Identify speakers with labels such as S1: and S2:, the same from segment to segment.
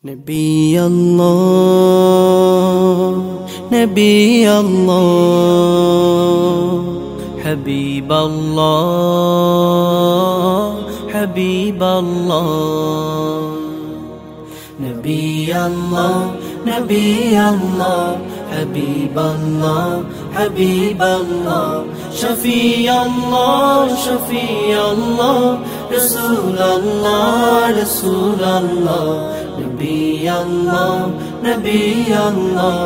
S1: Nabi Allah Nabi Allah Habib Allah Habib Allah. Nabi Allah Nabi Allah Habib আল্লাহ হাবিব আল্লাহ শফি আল্লাহ শফি আল্লাহ রসুল আল্লাহ রসুল আল্লাহ নবী আল্লাহ নবী আল্লাহ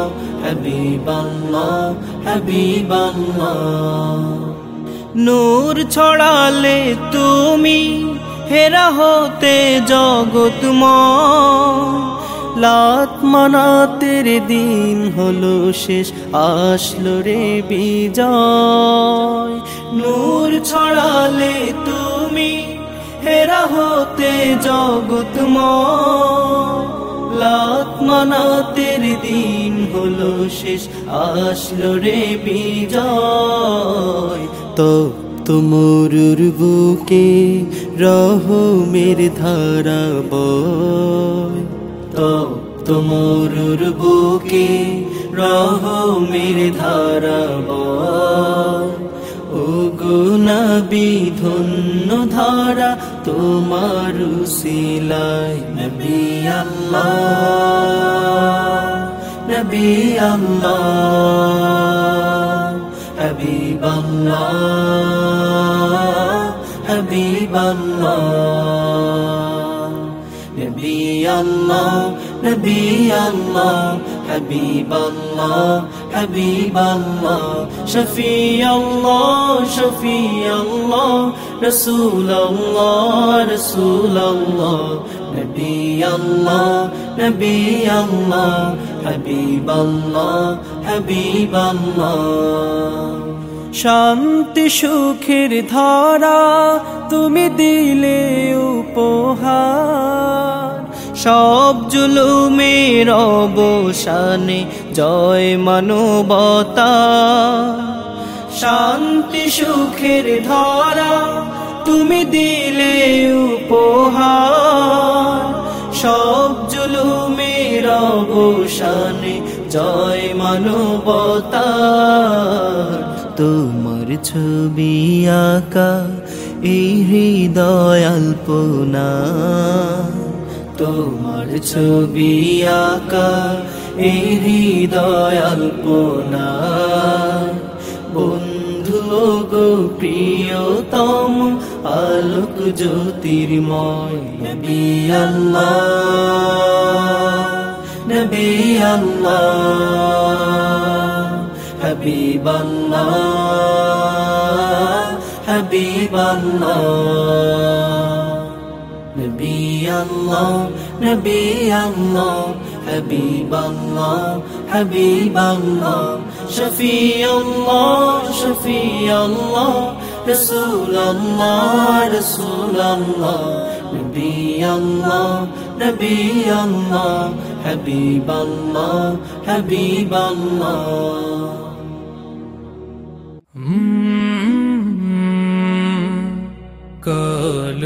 S1: হাবিব আল্লাহ হাবিব আল্লাহ নূর ছড়ালে তুমি হেরা হতে জগৎময়। লাত মানাতের দিন হলো শেষ, আসলো রে বিজয়। নূর ছড়ালে তুমি হেরা হতে জগৎময়। লাত মানাতের দিন হলো শেষ, আসলো রে বিজয়। তো তুমরুর বুকে রহমের ধারা বয়। তো তুমরুর বুকে রহমের ধারা গুনাবি ধন্য ধারা, তোমার সিলাই নবী আল্লাহ নবী আল্লাহ হাবিব আল্লাহ হাবিব আল্লাহ নবী আল্লাহ হাবিব আল্লাহ হাবিব আল্লাহ শফি আল্লাহ শফি আল্লাহ রসুল আল্লাহ রসুল আল্লাহ নবী আল্লাহ নবী আল্লাহ হাবিব আল্লাহ হাবিব আল্লাহ শান্তি সুখের ধারা তুমি দিলে উপহার। সব জুলুমের অবসানে জয় মানবতা। শান্তি, সুখের ধারা তুমি দিলে উপহার। সব জুলুমের অবসানে জয় মানবতা। তোমার ছবি আঁকা এই হৃদয় আল্পনা তোমার ছবি আঁকা এরি হৃদয় আল্পনা। বন্ধু গো প্রিয়তম, আলোক জ্যোতির্ময়, নবী আল্লাহ নবী আল্লাহ। الله نبي الله حبيب الله حبيب الله شفيع الله شفيع الله رسول الله رسول الله نبي الله نبي الله حبيب الله حبيب الله
S2: কাল